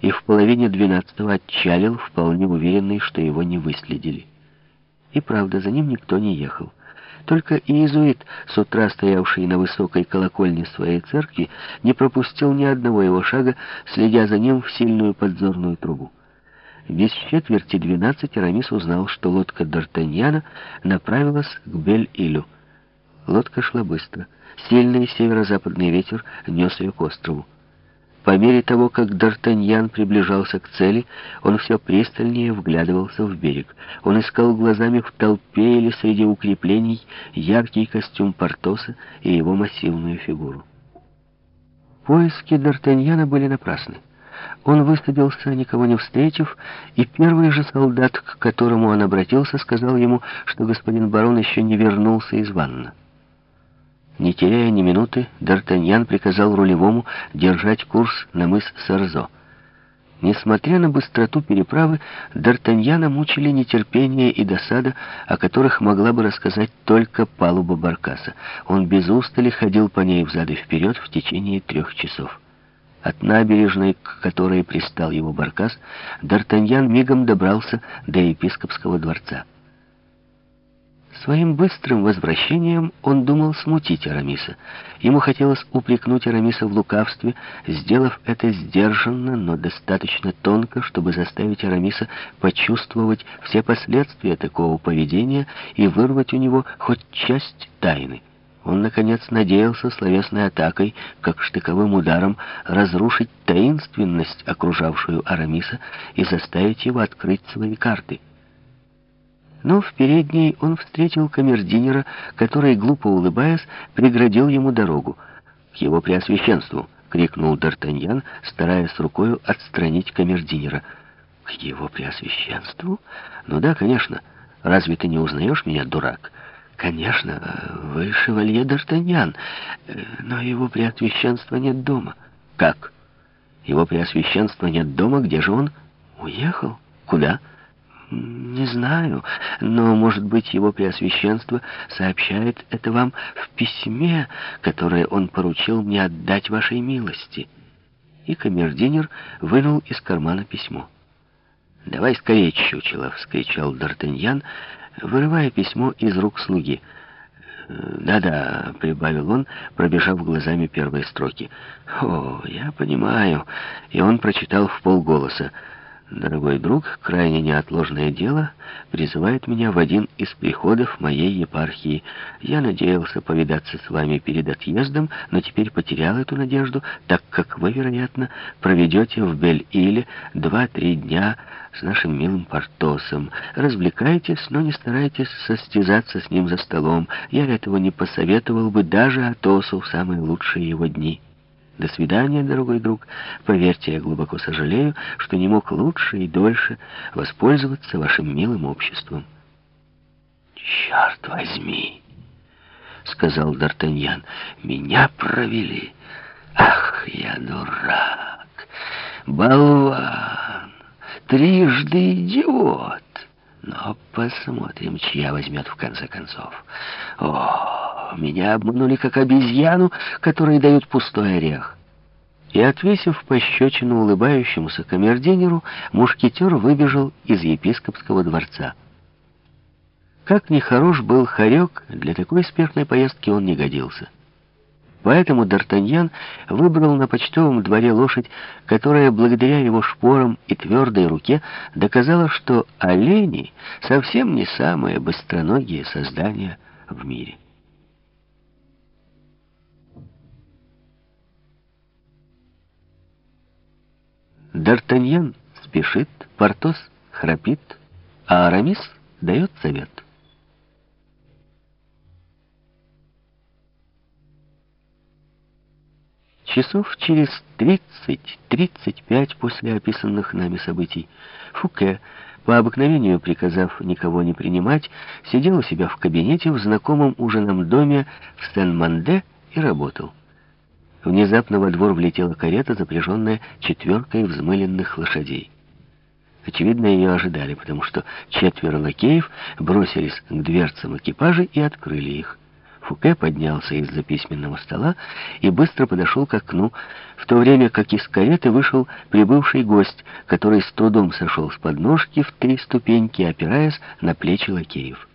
и в половине двенадцатого отчалил, вполне уверенный, что его не выследили. И правда, за ним никто не ехал. Только иезуит, с утра стоявший на высокой колокольне своей церкви, не пропустил ни одного его шага, следя за ним в сильную подзорную трубу. Без четверти двенадцать Арамис узнал, что лодка Д'Артаньяна направилась к Бель-Илю. Лодка шла быстро. Сильный северо-западный ветер нес ее к острову. По мере того, как Д'Артаньян приближался к цели, он все пристальнее вглядывался в берег. Он искал глазами в толпе или среди укреплений яркий костюм Портоса и его массивную фигуру. Поиски Д'Артаньяна были напрасны. Он высадился, никого не встретив, и первый же солдат, к которому он обратился, сказал ему, что господин барон еще не вернулся из ванны. Не теряя ни минуты, Д'Артаньян приказал рулевому держать курс на мыс Сарзо. Несмотря на быстроту переправы, Д'Артаньяна мучили нетерпение и досада, о которых могла бы рассказать только палуба Баркаса. Он без устали ходил по ней взад и вперед в течение трех часов. От набережной, к которой пристал его баркас, Д'Артаньян мигом добрался до епископского дворца. Своим быстрым возвращением он думал смутить Арамиса. Ему хотелось упрекнуть Арамиса в лукавстве, сделав это сдержанно, но достаточно тонко, чтобы заставить Арамиса почувствовать все последствия такого поведения и вырвать у него хоть часть тайны. Он, наконец, надеялся словесной атакой, как штыковым ударом, разрушить таинственность, окружавшую Арамиса, и заставить его открыть свои карты. Но в передней он встретил камердинера, который, глупо улыбаясь, преградил ему дорогу. «К его преосвященству!» — крикнул Д'Артаньян, стараясь рукою отстранить камердинера. «К его преосвященству? Ну да, конечно. Разве ты не узнаешь меня, дурак?» «Конечно, вы шевалье Д'Артаньян, но его преосвященства нет дома». «Как? Его преосвященства нет дома? Где же он?» «Уехал. Куда?» «Не знаю, но, может быть, его преосвященство сообщает это вам в письме, которое он поручил мне отдать вашей милости». И камердинер вынул из кармана письмо. «Давай скорее, чучело!» — вскричал Д'Артаньян, вырывая письмо из рук слуги. «Да-да», — прибавил он, пробежав глазами первые строки. «О, я понимаю». И он прочитал в полголоса. Дорогой друг, крайне неотложное дело призывает меня в один из приходов моей епархии. Я надеялся повидаться с вами перед отъездом, но теперь потерял эту надежду, так как вы, вероятно, проведете в Бель-Иле два-три дня с нашим милым Портосом. Развлекайтесь, но не старайтесь состязаться с ним за столом. Я этого не посоветовал бы даже Атосу в самые лучшие его дни». До свидания, дорогой друг. Поверьте, я глубоко сожалею, что не мог лучше и дольше воспользоваться вашим милым обществом. «Черт возьми!» — сказал Д'Артаньян. «Меня провели. Ах, я дурак! Болван! Трижды идиот! Но посмотрим, чья возьмет в конце концов. О!» Меня обманули как обезьяну, которой дают пустой орех. И, отвесив пощечину улыбающемуся камердинеру, мушкетер выбежал из епископского дворца. Как нехорош был хорек, для такой спешной поездки он не годился. Поэтому Д'Артаньян выбрал на почтовом дворе лошадь, которая, благодаря его шпорам и твердой руке, доказала, что олени совсем не самые быстроногие создания в мире. Д'Артаньян спешит, Портос храпит, а Арамис дает совет. Часов через 30-35 после описанных нами событий Фуке, по обыкновению приказав никого не принимать, сидел у себя в кабинете в знакомом уже нам доме в Сен-Манде и работал. Внезапно во двор влетела карета, запряженная четверкой взмыленных лошадей. Очевидно, ее ожидали, потому что четверо лакеев бросились к дверцам экипажа и открыли их. Фуке поднялся из-за письменного стола и быстро подошел к окну, в то время как из кареты вышел прибывший гость, который с трудом сошел с подножки в три ступеньки, опираясь на плечи лакеев.